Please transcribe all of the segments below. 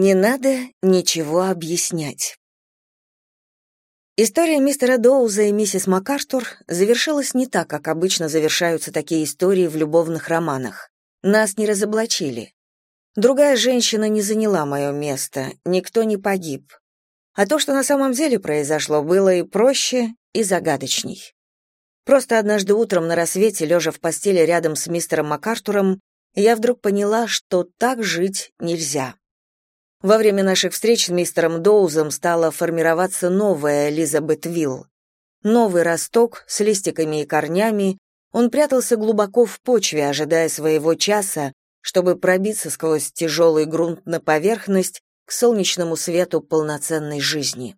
Не надо ничего объяснять. История мистера Доуза и миссис МакАртур завершилась не так, как обычно завершаются такие истории в любовных романах. Нас не разоблачили. Другая женщина не заняла мое место, никто не погиб. А то, что на самом деле произошло, было и проще, и загадочней. Просто однажды утром на рассвете, лежа в постели рядом с мистером МакАртуром, я вдруг поняла, что так жить нельзя. Во время наших встреч с мистером Доузом стала формироваться новая Элизабет Вилл. Новый росток с листиками и корнями, он прятался глубоко в почве, ожидая своего часа, чтобы пробиться сквозь тяжелый грунт на поверхность к солнечному свету полноценной жизни.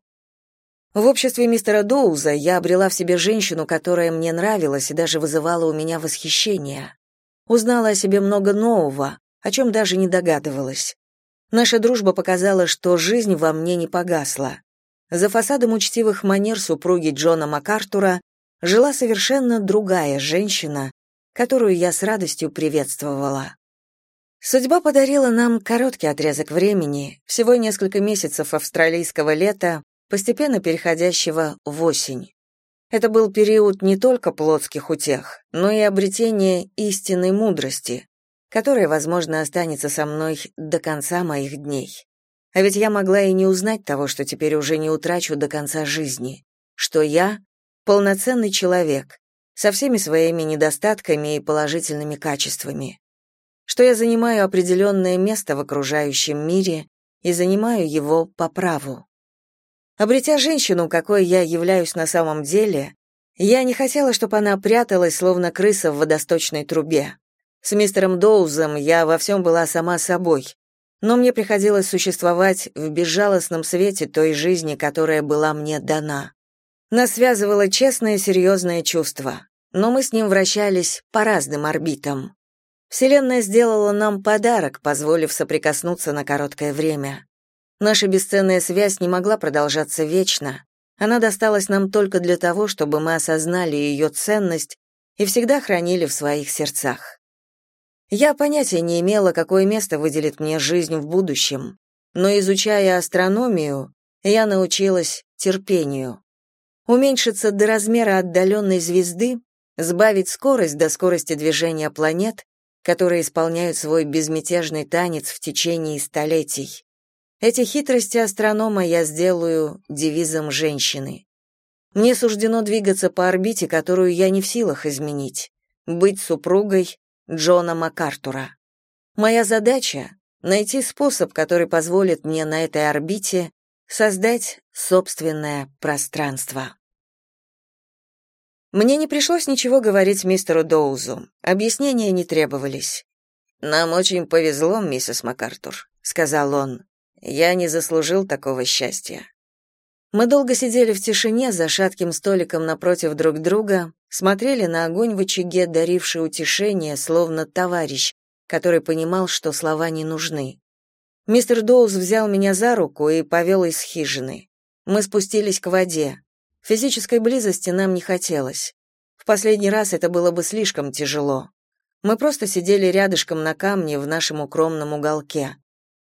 В обществе мистера Доуза я обрела в себе женщину, которая мне нравилась и даже вызывала у меня восхищение. Узнала о себе много нового, о чем даже не догадывалась. Наша дружба показала, что жизнь во мне не погасла. За фасадом учтивых манер супруги Джона МакАртура жила совершенно другая женщина, которую я с радостью приветствовала. Судьба подарила нам короткий отрезок времени, всего несколько месяцев австралийского лета, постепенно переходящего в осень. Это был период не только плотских утех, но и обретения истинной мудрости, которая, возможно, останется со мной до конца моих дней. А ведь я могла и не узнать того, что теперь уже не утрачу до конца жизни, что я — полноценный человек, со всеми своими недостатками и положительными качествами, что я занимаю определенное место в окружающем мире и занимаю его по праву. Обретя женщину, какой я являюсь на самом деле, я не хотела, чтобы она пряталась, словно крыса в водосточной трубе. С мистером Доузом я во всем была сама собой, но мне приходилось существовать в безжалостном свете той жизни, которая была мне дана. Нас связывало честное серьезное чувство, но мы с ним вращались по разным орбитам. Вселенная сделала нам подарок, позволив соприкоснуться на короткое время. Наша бесценная связь не могла продолжаться вечно. Она досталась нам только для того, чтобы мы осознали ее ценность и всегда хранили в своих сердцах. Я понятия не имела, какое место выделит мне жизнь в будущем, но изучая астрономию, я научилась терпению. Уменьшиться до размера отдаленной звезды, сбавить скорость до скорости движения планет, которые исполняют свой безмятежный танец в течение столетий. Эти хитрости астронома я сделаю девизом женщины. Мне суждено двигаться по орбите, которую я не в силах изменить, быть супругой, Джона МакАртура. Моя задача — найти способ, который позволит мне на этой орбите создать собственное пространство. Мне не пришлось ничего говорить мистеру Доузу, объяснения не требовались. «Нам очень повезло, миссис МакАртур», — сказал он. «Я не заслужил такого счастья». Мы долго сидели в тишине за шатким столиком напротив друг друга, смотрели на огонь в очаге, даривший утешение, словно товарищ, который понимал, что слова не нужны. Мистер Доуз взял меня за руку и повел из хижины. Мы спустились к воде. Физической близости нам не хотелось. В последний раз это было бы слишком тяжело. Мы просто сидели рядышком на камне в нашем укромном уголке.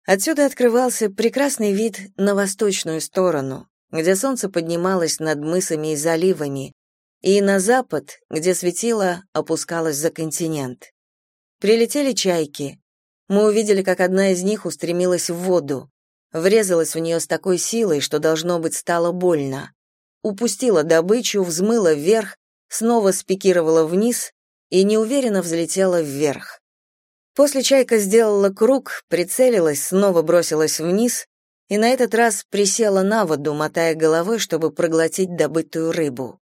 Отсюда открывался прекрасный вид на восточную сторону, где солнце поднималось над мысами и заливами, и на запад, где светило опускалось за континент. Прилетели чайки. Мы увидели, как одна из них устремилась в воду, врезалась в нее с такой силой, что должно быть стало больно. Упустила добычу, взмыла вверх, снова спикировала вниз и неуверенно взлетела вверх. После чайка сделала круг, прицелилась, снова бросилась вниз и на этот раз присела на воду, мотая головой, чтобы проглотить добытую рыбу.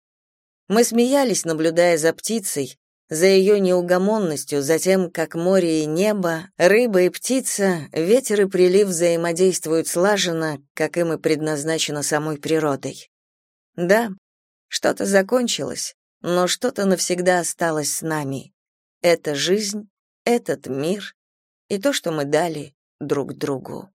Мы смеялись, наблюдая за птицей, за ее неугомонностью, за тем, как море и небо, рыба и птица, ветер и прилив взаимодействуют слаженно, как им и предназначено самой природой. Да, что-то закончилось, но что-то навсегда осталось с нами. Это жизнь, этот мир и то, что мы дали друг другу.